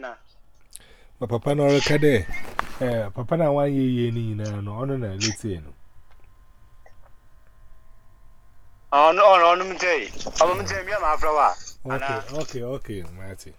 na ma papa na ọrụ ka dee ee papa na nwaanyị ihe n'ihi na ọnụ ọnụ na leta enu ọnụ ọnụ m ọmụ m